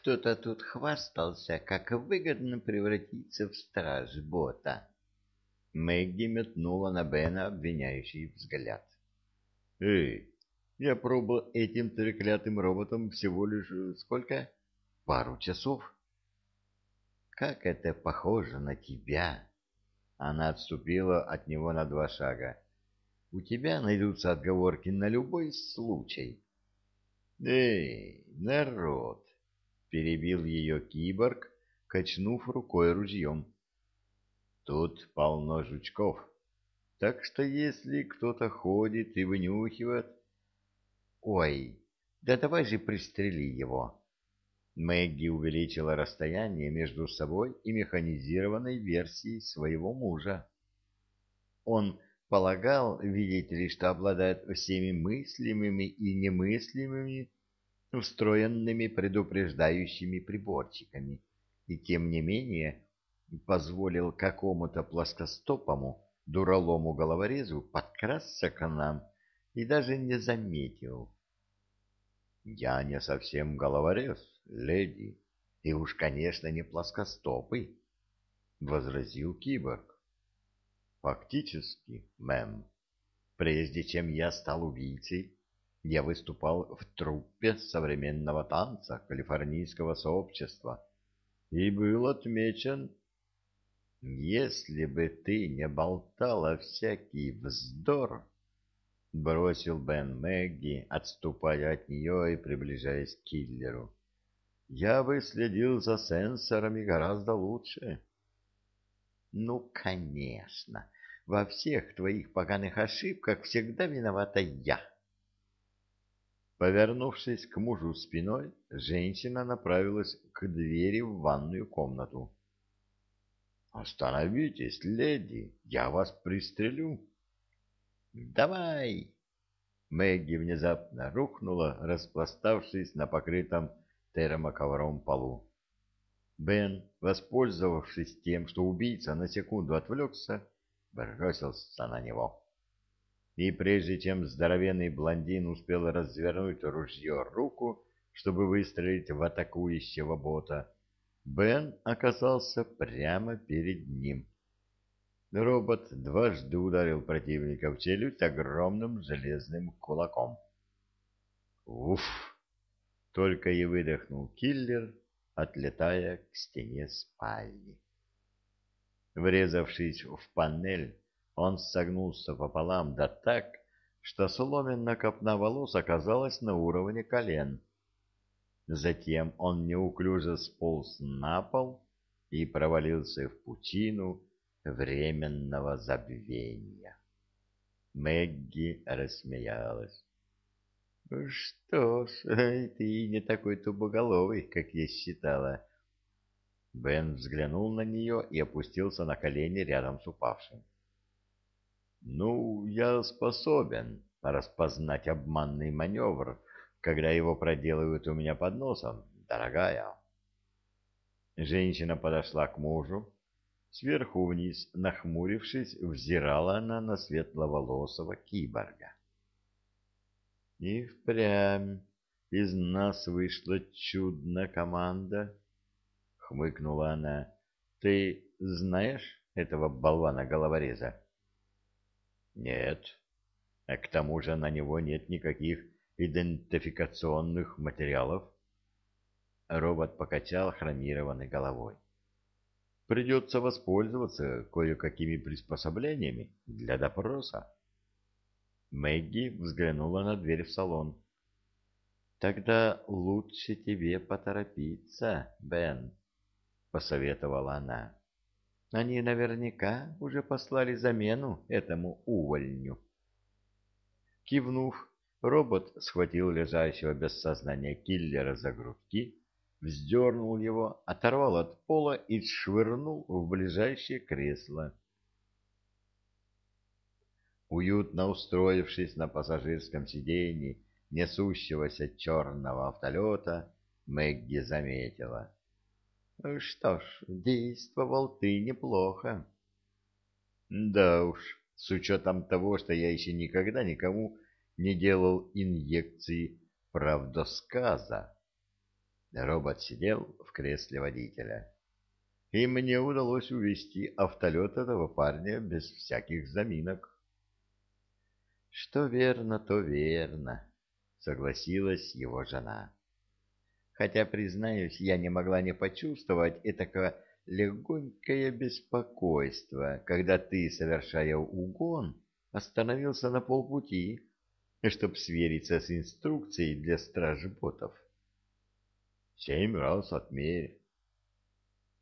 кто-то тут хвастался, как выгодно превратиться в страж-бота. Мэгги метнула на Бена обвиняющий взгляд. «Эй, я пробовал этим треклятым роботом всего лишь э, сколько? Пару часов. Как это похоже на тебя!» Она отступила от него на два шага. «У тебя найдутся отговорки на любой случай». «Эй, народ!» — перебил ее киборг, качнув рукой ружьем. Тут полно жучков. Так что если кто-то ходит и вынюхивает... Ой, да давай же пристрели его. Мэгги увеличила расстояние между собой и механизированной версией своего мужа. Он полагал, видите ли, что обладает всеми мыслимыми и немыслимыми встроенными предупреждающими приборчиками, и тем не менее позволил какому-то плоскостопому дуралому головорезу подкрасться к нам и даже не заметил. — Я не совсем головорез, леди, и уж, конечно, не плоскостопый, — возразил киборг. — Фактически, мэм, прежде чем я стал убийцей, я выступал в труппе современного танца калифорнийского сообщества и был отмечен если бы ты не болтала всякий вздор, — бросил Бен Мэгги, отступая от нее и приближаясь к киллеру, — я бы следил за сенсорами гораздо лучше. — Ну, конечно, во всех твоих поганых ошибках всегда виновата я. Повернувшись к мужу спиной, женщина направилась к двери в ванную комнату. «Остановитесь, леди, я вас пристрелю». «Давай!» Мэгги внезапно рухнула, распластавшись на покрытом термоковром полу. Бен, воспользовавшись тем, что убийца на секунду отвлекся, бросился на него. И прежде чем здоровенный блондин успел развернуть ружье руку, чтобы выстрелить в атакующего бота, Бен оказался прямо перед ним. Робот дважды ударил противника в челюсть огромным железным кулаком. «Уф!» — только и выдохнул киллер, отлетая к стене спальни. Врезавшись в панель, он согнулся пополам да так, что соломенная копна волос оказалась на уровне колен. Затем он неуклюже сполз на пол и провалился в пучину временного забвения. Мэгги рассмеялась. — Что ж, ты не такой тубоголовый, как я считала. Бен взглянул на нее и опустился на колени рядом с упавшим. — Ну, я способен распознать обманный маневр, когда его проделывают у меня под носом, дорогая. Женщина подошла к мужу. Сверху вниз, нахмурившись, взирала она на светловолосого киборга. И впрямь из нас вышла чудная команда, — хмыкнула она. — Ты знаешь этого болвана-головореза? — Нет. А к тому же на него нет никаких идентификационных материалов? Робот покачал хромированной головой. Придется воспользоваться кое-какими приспособлениями для допроса. Мэгги взглянула на дверь в салон. «Тогда лучше тебе поторопиться, Бен», — посоветовала она. «Они наверняка уже послали замену этому увольню». Кивнув, Робот схватил лежащего без сознания киллера за грудки, вздернул его, оторвал от пола и швырнул в ближайшее кресло. Уютно устроившись на пассажирском сиденье несущегося черного автолета, Мэгги заметила. — Что ж, действовал ты неплохо. — Да уж, с учетом того, что я еще никогда никому не делал инъекции правдосказа. Робот сидел в кресле водителя. И мне удалось увести автолет этого парня без всяких заминок. Что верно, то верно, согласилась его жена. Хотя, признаюсь, я не могла не почувствовать этакое легонькое беспокойство, когда ты, совершая угон, остановился на полпути, чтобы свериться с инструкцией для стражботов. Семь раз отмерь.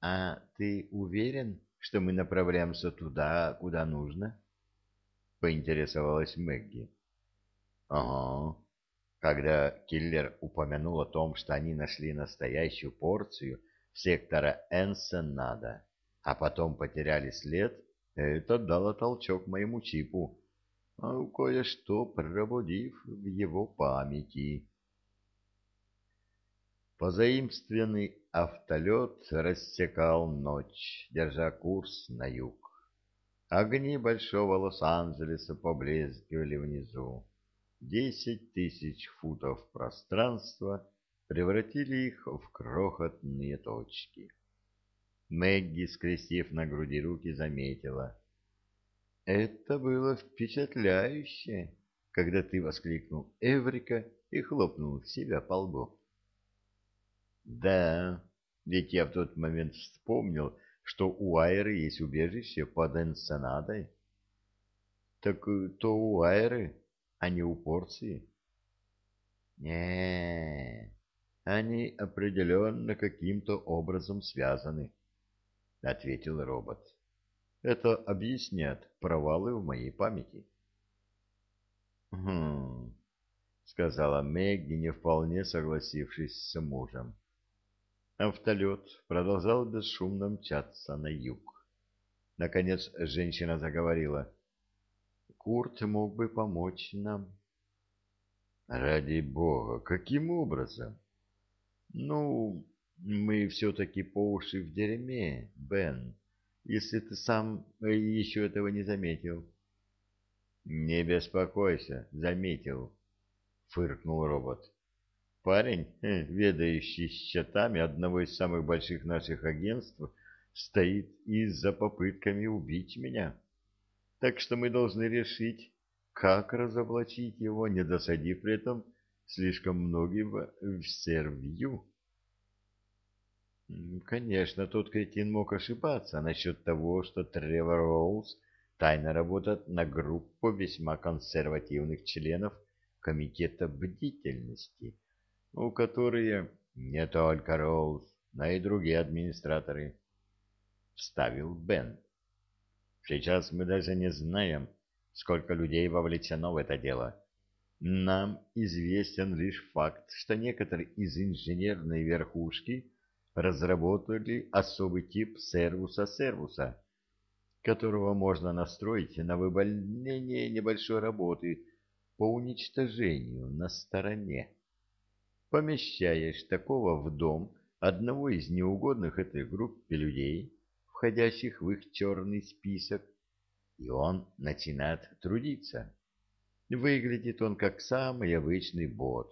А ты уверен, что мы направляемся туда, куда нужно? Поинтересовалась Мэгги. Ага. Когда киллер упомянул о том, что они нашли настоящую порцию сектора Энсенада, а потом потеряли след, это дало толчок моему чипу, а кое-что пробудив в его памяти. Позаимственный автолет рассекал ночь, держа курс на юг. Огни большого Лос-Анджелеса поблескивали внизу. Десять тысяч футов пространства превратили их в крохотные точки. Мэгги, скрестив на груди руки, заметила. «Это было впечатляюще, когда ты воскликнул «Эврика» и хлопнул себя по лбу». Да, ведь я в тот момент вспомнил, что у Айры есть убежище под Энсенадой. Так э, то у Айры, а не у Порции. не они определенно каким-то образом связаны, — ответил робот. Это объяснят провалы в моей памяти. — Хм, — сказала Мэгги, не вполне согласившись с мужем. Автолет продолжал бесшумно мчаться на юг. Наконец женщина заговорила. «Курт мог бы помочь нам». «Ради бога, каким образом?» «Ну, мы все-таки по уши в дерьме, Бен, если ты сам еще этого не заметил». «Не беспокойся, заметил», — фыркнул робот. Парень, э, ведающий счетами одного из самых больших наших агентств, стоит и за попытками убить меня. Так что мы должны решить, как разоблачить его, не досадив при этом слишком многим в сервью. Конечно, тот кретин мог ошибаться насчет того, что Тревор Роуз тайно работает на группу весьма консервативных членов Комитета бдительности у которые не только Роуз, но и другие администраторы, — вставил Бен. Сейчас мы даже не знаем, сколько людей вовлечено в это дело. Нам известен лишь факт, что некоторые из инженерной верхушки разработали особый тип сервуса-сервуса, которого можно настроить на выполнение небольшой работы по уничтожению на стороне помещаешь такого в дом одного из неугодных этой группе людей, входящих в их черный список, и он начинает трудиться. Выглядит он как самый обычный бот,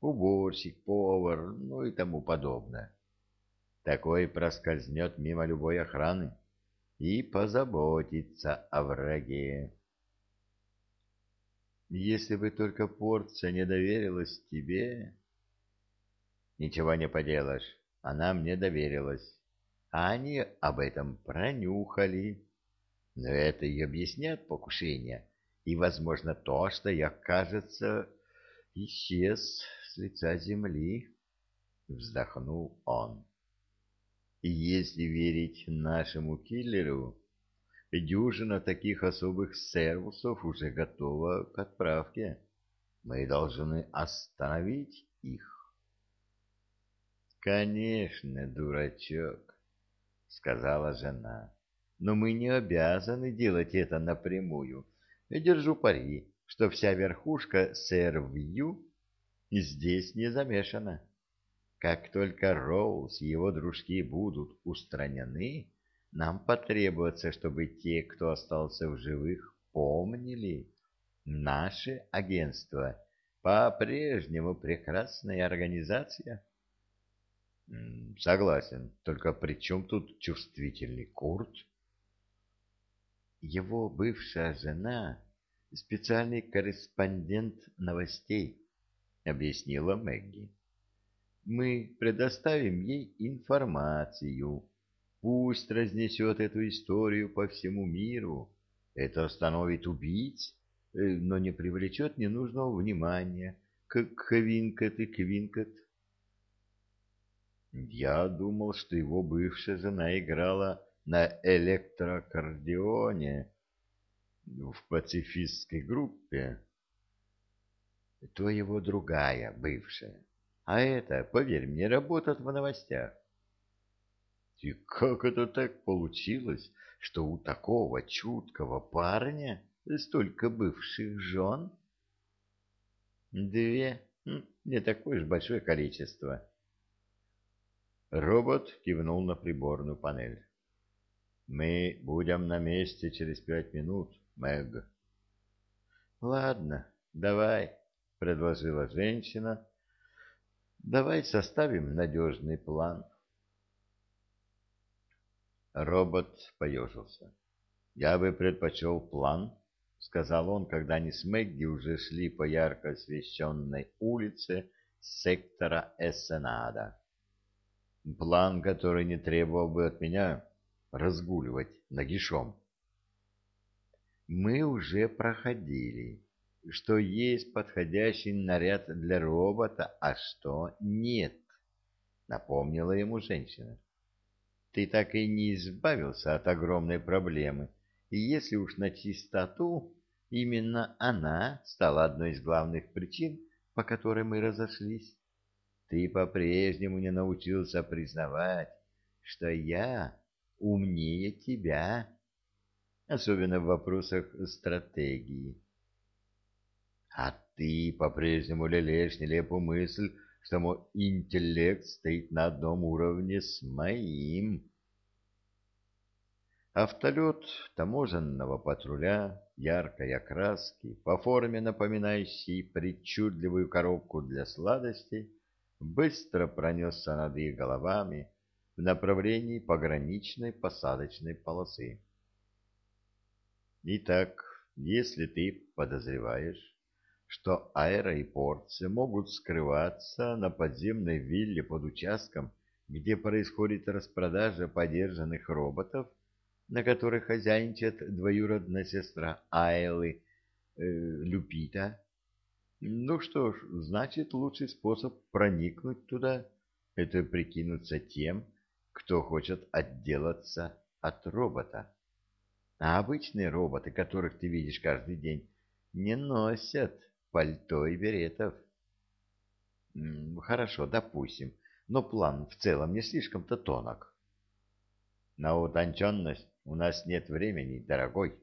уборщик, повар, ну и тому подобное. Такой проскользнет мимо любой охраны и позаботится о враге. Если бы только порция не доверилась тебе, Ничего не поделаешь, она мне доверилась. Они об этом пронюхали. Но это и объясняет покушение. И, возможно, то, что я, кажется, исчез с лица земли. Вздохнул он. И если верить нашему киллеру, дюжина таких особых сервусов уже готова к отправке. Мы должны остановить их. Конечно, дурачок, сказала жена. Но мы не обязаны делать это напрямую. Я держу пари, что вся верхушка Сервью здесь не замешана. Как только Роуз и его дружки будут устранены, нам потребуется, чтобы те, кто остался в живых, помнили. Наше агентство по-прежнему прекрасная организация. Согласен, только при чем тут чувствительный Курт? Его бывшая жена — специальный корреспондент новостей, — объяснила Мэгги. Мы предоставим ей информацию. Пусть разнесет эту историю по всему миру. Это остановит убийц, э, но не привлечет ненужного внимания, как Квинкет и Квинкет. Я думал, что его бывшая жена играла на электрокардионе в пацифистской группе. То его другая бывшая. А это, поверь мне, работает в новостях. И как это так получилось, что у такого чуткого парня столько бывших жен? Две. Не такое уж большое количество. Робот кивнул на приборную панель. «Мы будем на месте через пять минут, Мэг». «Ладно, давай», — предложила женщина. «Давай составим надежный план». Робот поежился. «Я бы предпочел план», — сказал он, когда они с Мэгги уже шли по ярко освещенной улице сектора Эссенада план, который не требовал бы от меня разгуливать нагишом. Мы уже проходили, что есть подходящий наряд для робота, а что нет, напомнила ему женщина. Ты так и не избавился от огромной проблемы, и если уж на чистоту, именно она стала одной из главных причин, по которой мы разошлись ты по-прежнему не научился признавать, что я умнее тебя, особенно в вопросах стратегии. А ты по-прежнему лелеешь нелепую мысль, что мой интеллект стоит на одном уровне с моим. Автолет таможенного патруля яркой окраски, по форме напоминающей причудливую коробку для сладостей, быстро пронесся над их головами в направлении пограничной посадочной полосы. Итак, если ты подозреваешь, что Айра и Порция могут скрываться на подземной вилле под участком, где происходит распродажа подержанных роботов, на которых хозяйничает двоюродная сестра Айлы э, Люпита, ну что ж, значит, лучший способ проникнуть туда — это прикинуться тем, кто хочет отделаться от робота. А обычные роботы, которых ты видишь каждый день, не носят пальто и беретов. Хорошо, допустим, но план в целом не слишком-то тонок. На утонченность у нас нет времени, дорогой.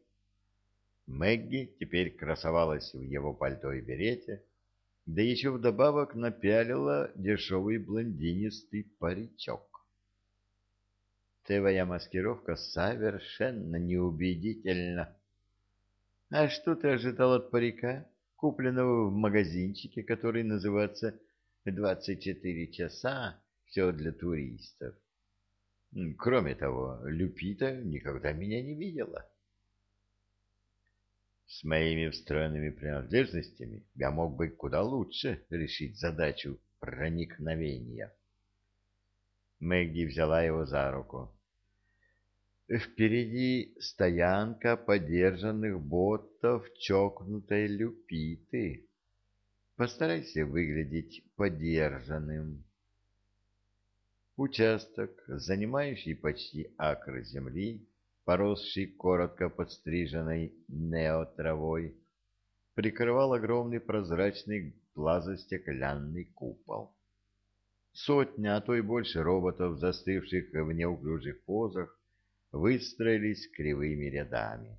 Мэгги теперь красовалась в его пальто и берете, да еще вдобавок напялила дешевый блондинистый паричок. Твоя маскировка совершенно неубедительна. А что ты ожидал от парика, купленного в магазинчике, который называется «24 часа, все для туристов»? Кроме того, Люпита никогда меня не видела. С моими встроенными принадлежностями я мог бы куда лучше решить задачу проникновения. Мэгги взяла его за руку. Впереди стоянка подержанных ботов чокнутой люпиты. Постарайся выглядеть подержанным. Участок, занимающий почти акр земли, поросший коротко подстриженной неотравой, прикрывал огромный прозрачный глазостеклянный купол. Сотня, а то и больше роботов, застывших в неуклюжих позах, выстроились кривыми рядами.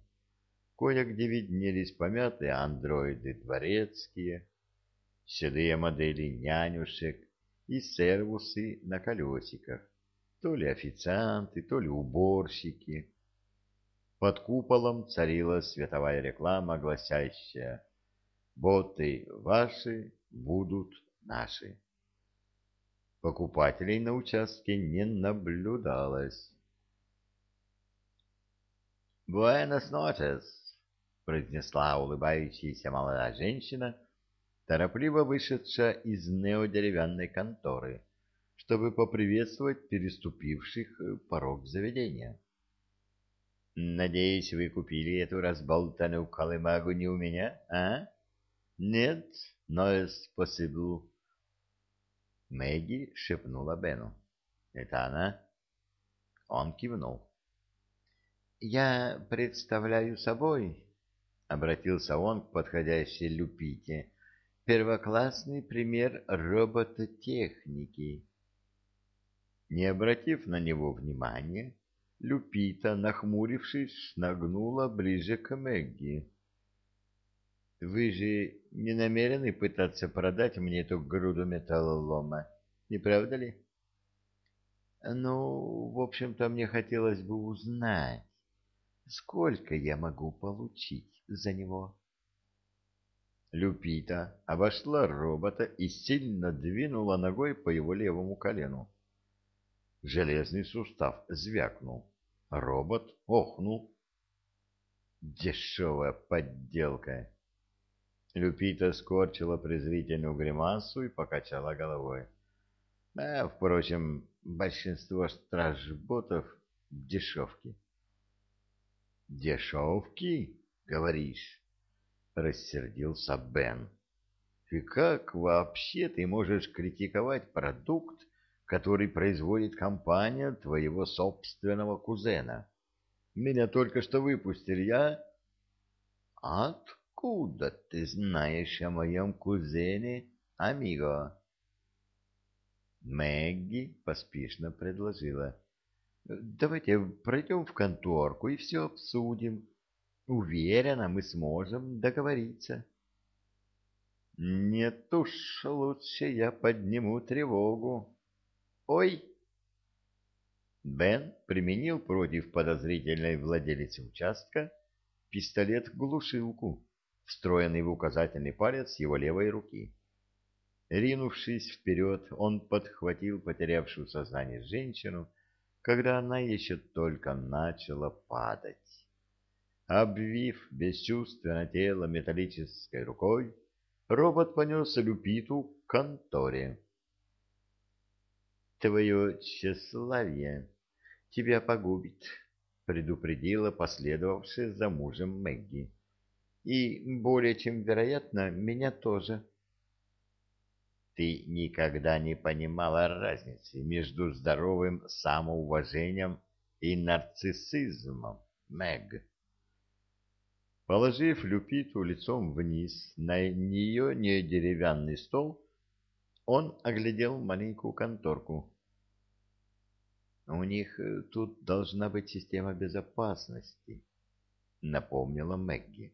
Кое-где виднелись помятые андроиды дворецкие, седые модели нянюшек и сервусы на колесиках, то ли официанты, то ли уборщики, под куполом царила световая реклама, гласящая «Боты ваши будут наши». Покупателей на участке не наблюдалось. «Буэнос ночес!» — произнесла улыбающаяся молодая женщина, торопливо вышедшая из неодеревянной конторы, чтобы поприветствовать переступивших порог заведения. «Надеюсь, вы купили эту разболтанную колымагу не у меня, а? Нет, но possible». Мэгги шепнула Бену. «Это она?» Он кивнул. «Я представляю собой», — обратился он к подходящей Люпите, — «первоклассный пример робототехники». Не обратив на него внимания, Люпита, нахмурившись, нагнула ближе к Мэгги. Вы же не намерены пытаться продать мне эту груду металлолома, не правда ли? Ну, в общем-то, мне хотелось бы узнать, сколько я могу получить за него. Люпита обошла робота и сильно двинула ногой по его левому колену. Железный сустав звякнул. Робот охнул. Дешевая подделка. Люпита скорчила презрительную гримасу и покачала головой. А, впрочем, большинство стражботов — дешевки. «Дешевки, говоришь?» — рассердился Бен. «И как вообще ты можешь критиковать продукт, который производит компания твоего собственного кузена? Меня только что выпустили, я...» «От?» откуда ты знаешь о моем кузене, амиго?» Мэгги поспешно предложила. «Давайте пройдем в конторку и все обсудим. Уверена, мы сможем договориться». «Нет уж, лучше я подниму тревогу». «Ой!» Бен применил против подозрительной владелицы участка пистолет-глушилку встроенный в указательный палец его левой руки. Ринувшись вперед, он подхватил потерявшую сознание женщину, когда она еще только начала падать. Обвив бесчувственное тело металлической рукой, робот понес Люпиту к конторе. «Твое тщеславие тебя погубит», — предупредила последовавшая за мужем Мэгги. И, более чем вероятно, меня тоже. Ты никогда не понимала разницы между здоровым самоуважением и нарциссизмом, Мэг. Положив Люпиту лицом вниз на нее не деревянный стол, он оглядел маленькую конторку. «У них э, тут должна быть система безопасности», — напомнила Мэгги.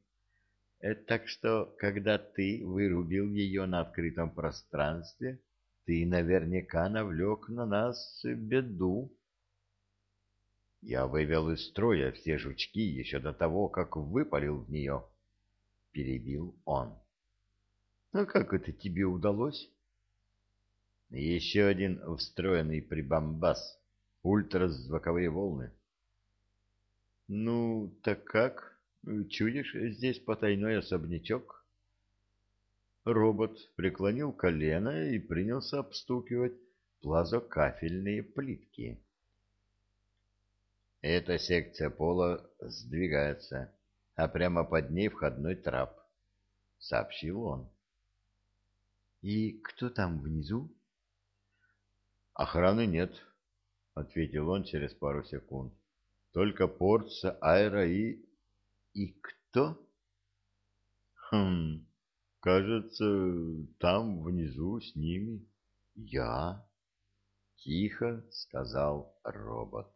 Э, так что, когда ты вырубил ее на открытом пространстве, ты наверняка навлек на нас беду. Я вывел из строя все жучки еще до того, как выпалил в нее. Перебил он. А как это тебе удалось? Еще один встроенный прибамбас. Ультразвуковые волны. Ну, так как? Чудишь здесь потайной особнячок? Робот преклонил колено и принялся обстукивать плазокафельные плитки. Эта секция пола сдвигается, а прямо под ней входной трап, — сообщил он. — И кто там внизу? — Охраны нет, — ответил он через пару секунд. — Только порция аэро и и кто? Хм, кажется, там внизу с ними я, тихо сказал робот.